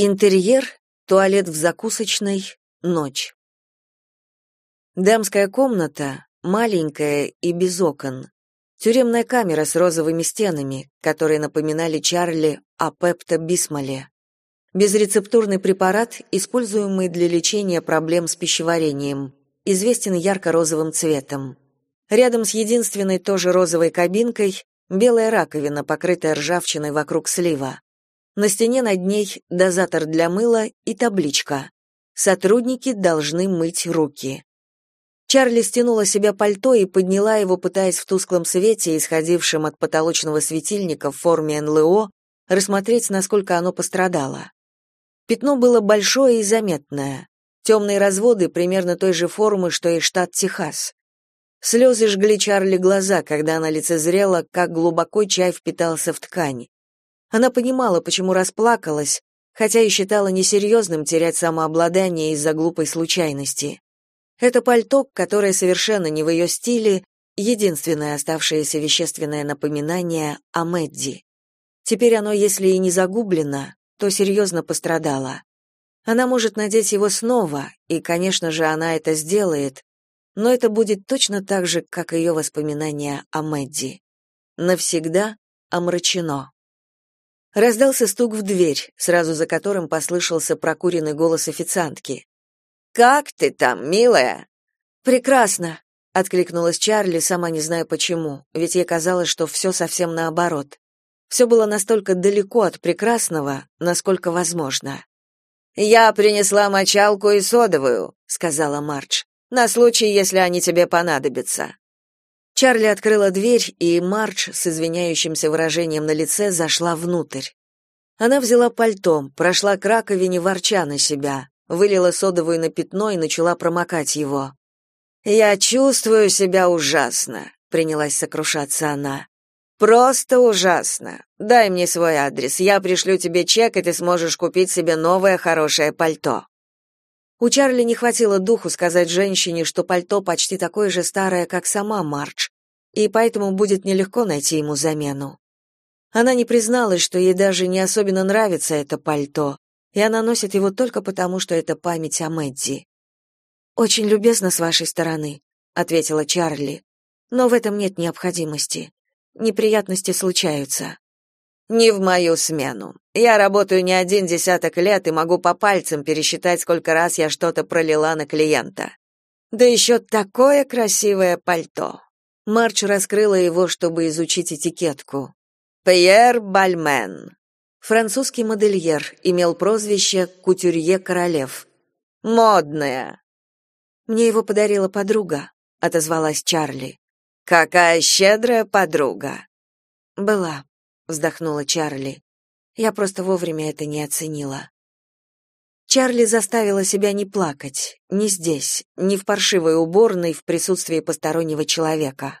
Интерьер, туалет в закусочной, ночь. Дамская комната, маленькая и без окон. Тюремная камера с розовыми стенами, которые напоминали Чарли о пепто-бисмоле. Безрецептурный препарат, используемый для лечения проблем с пищеварением, известен ярко-розовым цветом. Рядом с единственной тоже розовой кабинкой белая раковина, покрытая ржавчиной вокруг слива. На стене над ней дозатор для мыла и табличка «Сотрудники должны мыть руки». Чарли стянула себе пальто и подняла его, пытаясь в тусклом свете, исходившем от потолочного светильника в форме НЛО, рассмотреть, насколько оно пострадало. Пятно было большое и заметное. Темные разводы примерно той же формы, что и штат Техас. Слезы жгли Чарли глаза, когда она лицезрела, как глубоко чай впитался в ткань. Она понимала, почему расплакалась, хотя и считала несерьезным терять самообладание из-за глупой случайности. Это пальто, которое совершенно не в ее стиле, единственное оставшееся вещественное напоминание о Мэдди. Теперь оно, если и не загублено, то серьезно пострадало. Она может надеть его снова, и, конечно же, она это сделает, но это будет точно так же, как ее воспоминания о Мэдди. Навсегда омрачено. Раздался стук в дверь, сразу за которым послышался прокуренный голос официантки. «Как ты там, милая?» «Прекрасно», — откликнулась Чарли, сама не зная почему, ведь ей казалось, что все совсем наоборот. Все было настолько далеко от прекрасного, насколько возможно. «Я принесла мочалку и содовую», — сказала Мардж, «на случай, если они тебе понадобятся». Чарли открыла дверь, и Мардж с извиняющимся выражением на лице зашла внутрь. Она взяла пальто, прошла к раковине, ворча на себя, вылила содовую на пятно и начала промокать его. «Я чувствую себя ужасно», — принялась сокрушаться она. «Просто ужасно. Дай мне свой адрес, я пришлю тебе чек, и ты сможешь купить себе новое хорошее пальто». У Чарли не хватило духу сказать женщине, что пальто почти такое же старое, как сама Мардж, и поэтому будет нелегко найти ему замену. Она не призналась, что ей даже не особенно нравится это пальто, и она носит его только потому, что это память о Мэдди. «Очень любезно с вашей стороны», — ответила Чарли, «но в этом нет необходимости. Неприятности случаются». Не в мою смену. Я работаю не один десяток лет и могу по пальцам пересчитать, сколько раз я что-то пролила на клиента. Да еще такое красивое пальто. Марч раскрыла его, чтобы изучить этикетку. Пьер Бальмен. Французский модельер, имел прозвище Кутюрье Королев. Модная. Мне его подарила подруга, отозвалась Чарли. Какая щедрая подруга. Была вздохнула Чарли. Я просто вовремя это не оценила. Чарли заставила себя не плакать, ни здесь, ни в паршивой уборной в присутствии постороннего человека.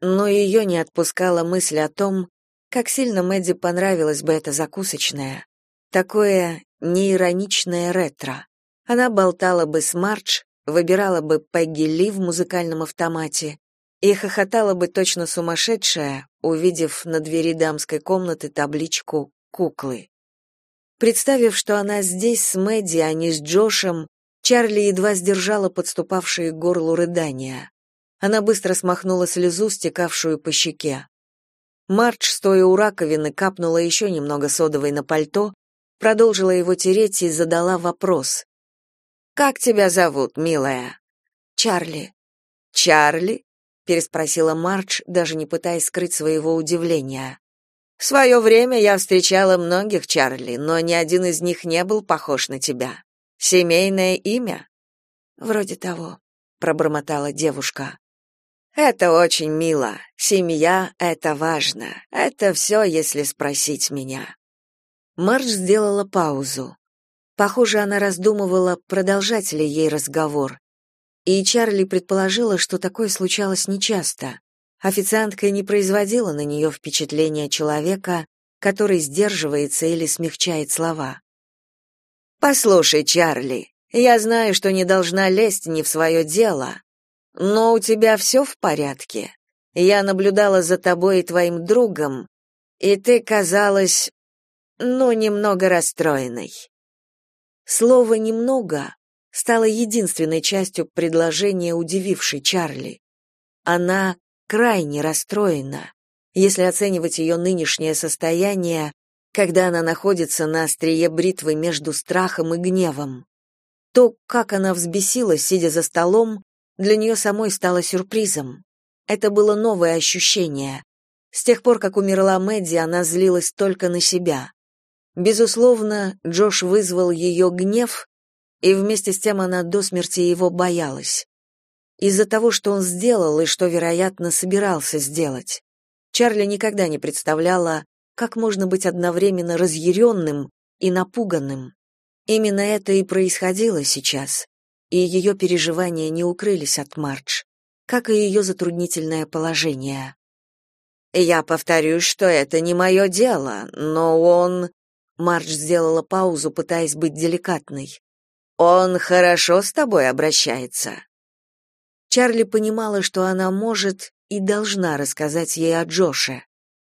Но ее не отпускала мысль о том, как сильно Мэдди понравилась бы эта закусочная, такое неироничное ретро. Она болтала бы с Мардж, выбирала бы Пегги Ли в музыкальном автомате, и хохотала бы точно сумасшедшая, увидев на двери дамской комнаты табличку «Куклы». Представив, что она здесь с Мэдди, а не с Джошем, Чарли едва сдержала подступавшие к горлу рыдания. Она быстро смахнула слезу, стекавшую по щеке. Мардж, стоя у раковины, капнула еще немного содовой на пальто, продолжила его тереть и задала вопрос. «Как тебя зовут, милая?» «Чарли». «Чарли? переспросила Мардж, даже не пытаясь скрыть своего удивления. В свое время я встречала многих Чарли, но ни один из них не был похож на тебя. Семейное имя? Вроде того, пробормотала девушка. Это очень мило. Семья это важно. Это все, если спросить меня. Мардж сделала паузу. Похоже, она раздумывала, продолжать ли ей разговор, и Чарли предположила, что такое случалось нечасто. Официантка не производила на нее впечатления человека, который сдерживается или смягчает слова. «Послушай, Чарли, я знаю, что не должна лезть не в свое дело, но у тебя все в порядке. Я наблюдала за тобой и твоим другом, и ты казалась, ну, немного расстроенной. Слово «немного» стало единственной частью предложения, удивившей Чарли. Она крайне расстроена, если оценивать ее нынешнее состояние, когда она находится на острие бритвы между страхом и гневом. То, как она взбесилась, сидя за столом, для нее самой стало сюрпризом. Это было новое ощущение. С тех пор, как умерла Мэдди, она злилась только на себя. Безусловно, Джош вызвал ее гнев, и вместе с тем она до смерти его боялась. Из-за того, что он сделал и что, вероятно, собирался сделать. Чарли никогда не представляла, как можно быть одновременно разъяренным и напуганным. Именно это и происходило сейчас, и ее переживания не укрылись от Мардж, как и ее затруднительное положение. «Я повторюсь, что это не мое дело, но он...» Мардж сделала паузу, пытаясь быть деликатной. «Он хорошо с тобой обращается?» Чарли понимала, что она может и должна рассказать ей о Джоше.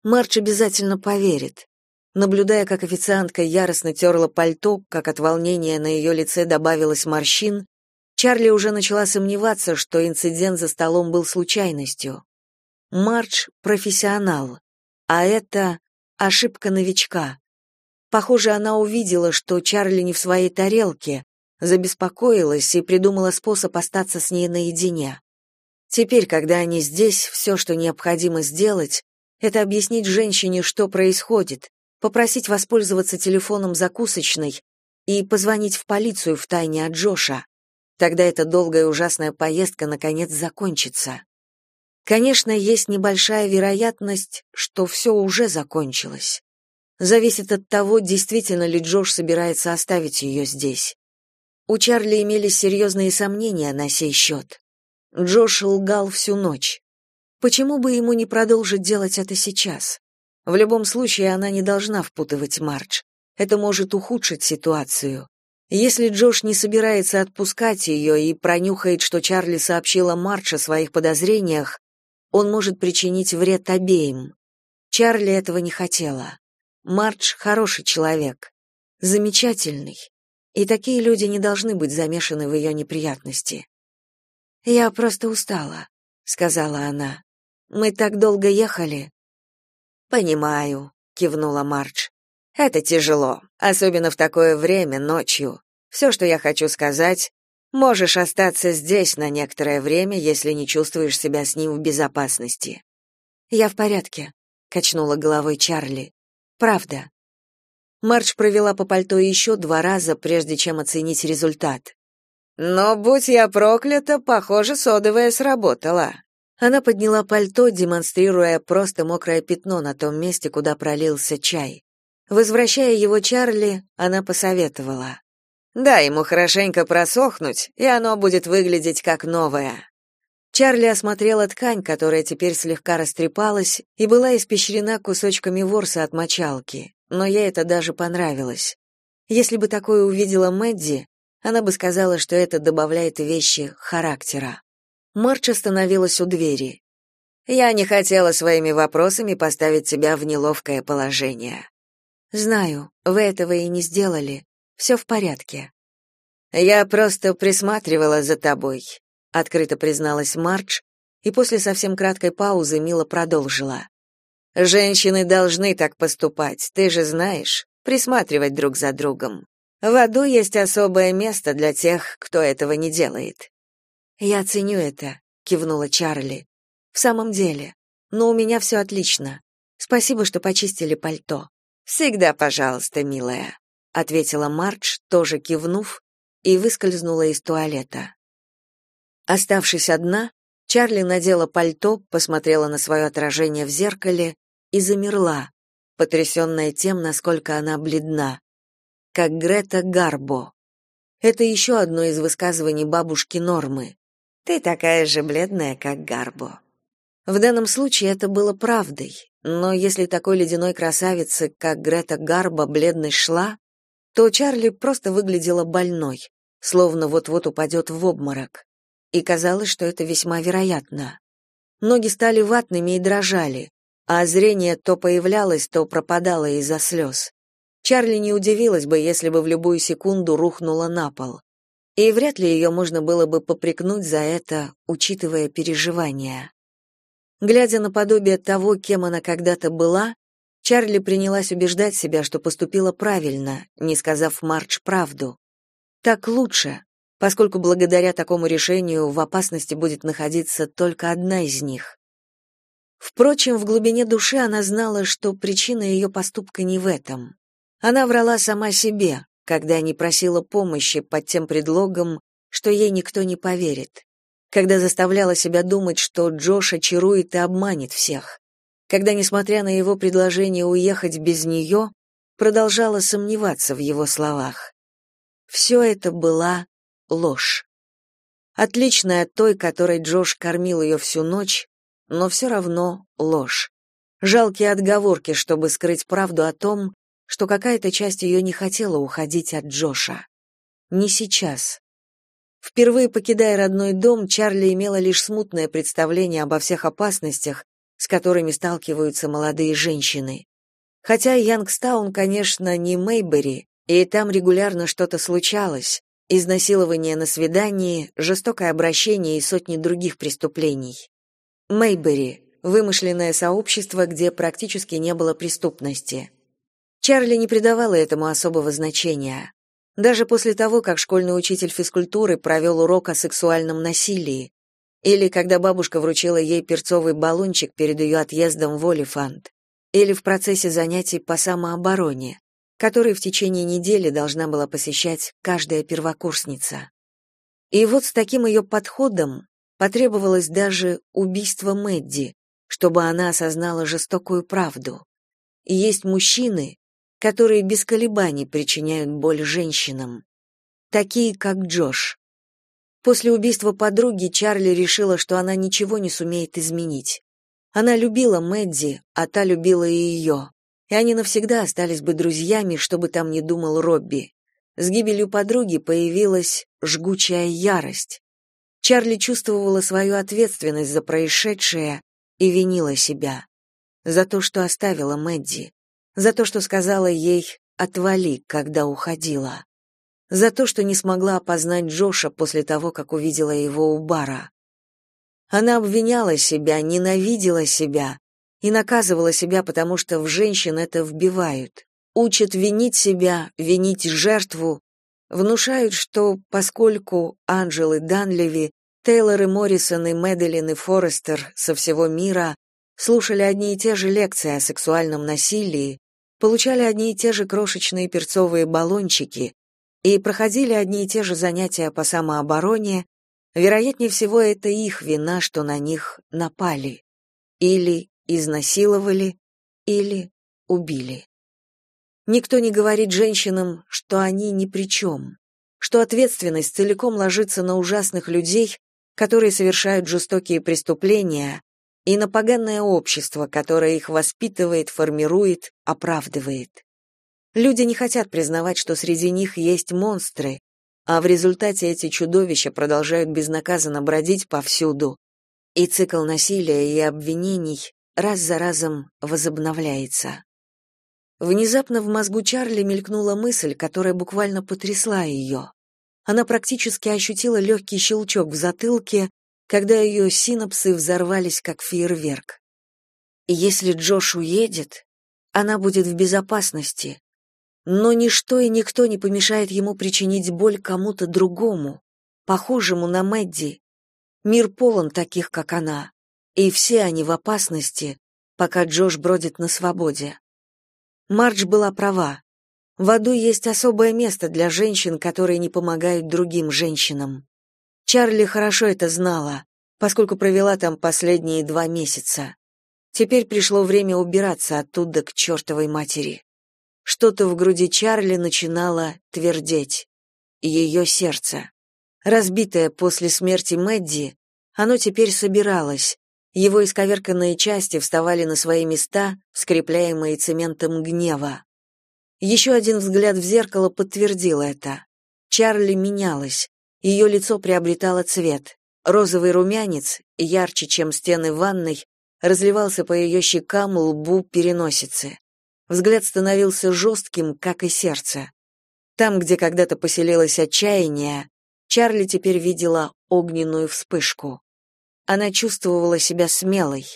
Мардж обязательно поверит. Наблюдая, как официантка яростно терла пальто, как от волнения на ее лице добавилось морщин, Чарли уже начала сомневаться, что инцидент за столом был случайностью. Мардж — профессионал, а это ошибка новичка. Похоже, она увидела, что Чарли не в своей тарелке, забеспокоилась и придумала способ остаться с ней наедине. Теперь, когда они здесь, все, что необходимо сделать, это объяснить женщине, что происходит, попросить воспользоваться телефоном закусочной и позвонить в полицию в тайне от Джоша. Тогда эта долгая ужасная поездка наконец закончится. Конечно, есть небольшая вероятность, что все уже закончилось. Зависит от того, действительно ли Джош собирается оставить ее здесь. У Чарли имелись серьезные сомнения на сей счет. Джош лгал всю ночь. Почему бы ему не продолжить делать это сейчас? В любом случае, она не должна впутывать Мардж. Это может ухудшить ситуацию. Если Джош не собирается отпускать ее и пронюхает, что Чарли сообщила Мардж о своих подозрениях, он может причинить вред обеим. Чарли этого не хотела. Мардж хороший человек, замечательный, и такие люди не должны быть замешаны в ее неприятности. «Я просто устала», — сказала она. «Мы так долго ехали». «Понимаю», — кивнула Мардж. «Это тяжело, особенно в такое время, ночью. Все, что я хочу сказать, можешь остаться здесь на некоторое время, если не чувствуешь себя с ним в безопасности». «Я в порядке», — качнула головой Чарли. «Правда». Мардж провела по пальто еще два раза, прежде чем оценить результат. «Но, будь я проклята, похоже, содовая сработала». Она подняла пальто, демонстрируя просто мокрое пятно на том месте, куда пролился чай. Возвращая его Чарли, она посоветовала. «Дай ему хорошенько просохнуть, и оно будет выглядеть как новое». Чарли осмотрела ткань, которая теперь слегка растрепалась и была испещрена кусочками ворса от мочалки но ей это даже понравилось. Если бы такое увидела Мэдди, она бы сказала, что это добавляет вещи характера. Марч остановилась у двери. «Я не хотела своими вопросами поставить тебя в неловкое положение». «Знаю, вы этого и не сделали. Все в порядке». «Я просто присматривала за тобой», — открыто призналась Марч, и после совсем краткой паузы мило продолжила. Женщины должны так поступать, ты же знаешь, присматривать друг за другом. В аду есть особое место для тех, кто этого не делает. Я ценю это, кивнула Чарли. В самом деле, но у меня все отлично. Спасибо, что почистили пальто. Всегда, пожалуйста, милая, ответила Мардж, тоже кивнув, и выскользнула из туалета. Оставшись одна, Чарли надела пальто, посмотрела на свое отражение в зеркале и замерла, потрясенная тем, насколько она бледна. Как Грета Гарбо. Это еще одно из высказываний бабушки Нормы. «Ты такая же бледная, как Гарбо». В данном случае это было правдой, но если такой ледяной красавице, как Грета Гарбо, бледность шла, то Чарли просто выглядела больной, словно вот-вот упадет в обморок. И казалось, что это весьма вероятно. Ноги стали ватными и дрожали, а зрение то появлялось, то пропадало из-за слез. Чарли не удивилась бы, если бы в любую секунду рухнула на пол. И вряд ли ее можно было бы попрекнуть за это, учитывая переживания. Глядя на подобие того, кем она когда-то была, Чарли принялась убеждать себя, что поступила правильно, не сказав Мардж правду. Так лучше, поскольку благодаря такому решению в опасности будет находиться только одна из них. Впрочем, в глубине души она знала, что причина ее поступка не в этом. Она врала сама себе, когда не просила помощи под тем предлогом, что ей никто не поверит, когда заставляла себя думать, что Джош очарует и обманет всех, когда, несмотря на его предложение уехать без нее, продолжала сомневаться в его словах. Все это была ложь. Отличная от той, которой Джош кормил ее всю ночь, но все равно ложь. Жалкие отговорки, чтобы скрыть правду о том, что какая-то часть ее не хотела уходить от Джоша. Не сейчас. Впервые покидая родной дом, Чарли имела лишь смутное представление обо всех опасностях, с которыми сталкиваются молодые женщины. Хотя Янгстаун, конечно, не Мейбери, и там регулярно что-то случалось, изнасилование на свидании, жестокое обращение и сотни других преступлений. Мейбери — вымышленное сообщество, где практически не было преступности. Чарли не придавала этому особого значения. Даже после того, как школьный учитель физкультуры провел урок о сексуальном насилии, или когда бабушка вручила ей перцовый баллончик перед ее отъездом в Олифант, или в процессе занятий по самообороне, которые в течение недели должна была посещать каждая первокурсница. И вот с таким ее подходом потребовалось даже убийство Мэдди, чтобы она осознала жестокую правду. И есть мужчины, которые без колебаний причиняют боль женщинам, такие как Джош. После убийства подруги Чарли решила, что она ничего не сумеет изменить. Она любила Мэдди, а та любила и ее, и они навсегда остались бы друзьями, что бы там ни думал Робби. С гибелью подруги появилась жгучая ярость. Чарли чувствовала свою ответственность за происшедшее и винила себя за то, что оставила Мэдди за то, что сказала ей «отвали», когда уходила, за то, что не смогла опознать Джоша после того, как увидела его у бара. Она обвиняла себя, ненавидела себя и наказывала себя, потому что в женщин это вбивают. Учат винить себя, винить жертву, внушают, что поскольку Анджелы Данлеви, Тейлор и Моррисон и Мэдалин и Форестер со всего мира слушали одни и те же лекции о сексуальном насилии, получали одни и те же крошечные перцовые баллончики и проходили одни и те же занятия по самообороне, вероятнее всего, это их вина, что на них напали. Или изнасиловали, или убили. Никто не говорит женщинам, что они ни при чем, что ответственность целиком ложится на ужасных людей, которые совершают жестокие преступления, и на поганое общество, которое их воспитывает, формирует, оправдывает. Люди не хотят признавать, что среди них есть монстры, а в результате эти чудовища продолжают безнаказанно бродить повсюду, и цикл насилия и обвинений раз за разом возобновляется. Внезапно в мозгу Чарли мелькнула мысль, которая буквально потрясла ее. Она практически ощутила легкий щелчок в затылке, когда ее синапсы взорвались как фейерверк. Если Джош уедет, она будет в безопасности. Но ничто и никто не помешает ему причинить боль кому-то другому, похожему на Мэдди. Мир полон таких, как она, и все они в опасности, пока Джош бродит на свободе. Мардж была права. В аду есть особое место для женщин, которые не помогают другим женщинам. Чарли хорошо это знала, поскольку провела там последние два месяца. Теперь пришло время убираться оттуда к чертовой матери. Что-то в груди Чарли начинало твердеть. Ее сердце. Разбитое после смерти Мэдди, оно теперь собиралось. Его исковерканные части вставали на свои места, скрепляемые цементом гнева. Еще один взгляд в зеркало подтвердил это. Чарли менялась. Ее лицо приобретало цвет. Розовый румянец, ярче, чем стены ванной, разливался по ее щекам, лбу, переносице. Взгляд становился жестким, как и сердце. Там, где когда-то поселилось отчаяние, Чарли теперь видела огненную вспышку. Она чувствовала себя смелой,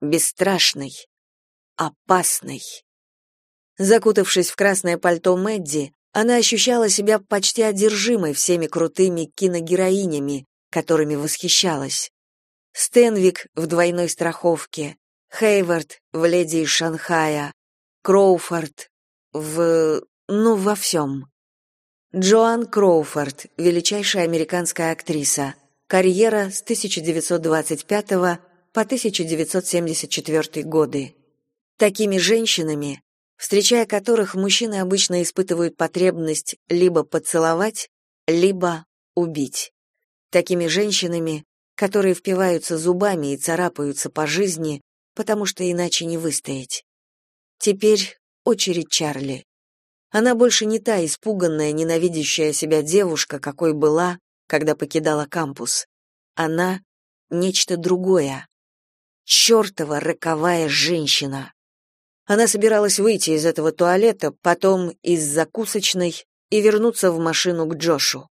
бесстрашной, опасной. Закутавшись в красное пальто Мэдди, она ощущала себя почти одержимой всеми крутыми киногероинями, которыми восхищалась. Стенвик в двойной страховке, Хейвард в «Леди из Шанхая», Кроуфорд в... ну, во всем. Джоан Кроуфорд, величайшая американская актриса. Карьера с 1925 по 1974 годы. Такими женщинами, встречая которых мужчины обычно испытывают потребность либо поцеловать, либо убить. Такими женщинами, которые впиваются зубами и царапаются по жизни, потому что иначе не выстоять. Теперь очередь Чарли. Она больше не та испуганная, ненавидящая себя девушка, какой была, когда покидала кампус. Она — нечто другое. Чёртова роковая женщина. Она собиралась выйти из этого туалета, потом из закусочной и вернуться в машину к Джошу.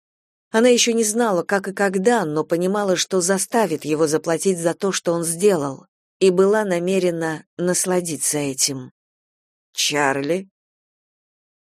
Она еще не знала, как и когда, но понимала, что заставит его заплатить за то, что он сделал, и была намерена насладиться этим. «Чарли?»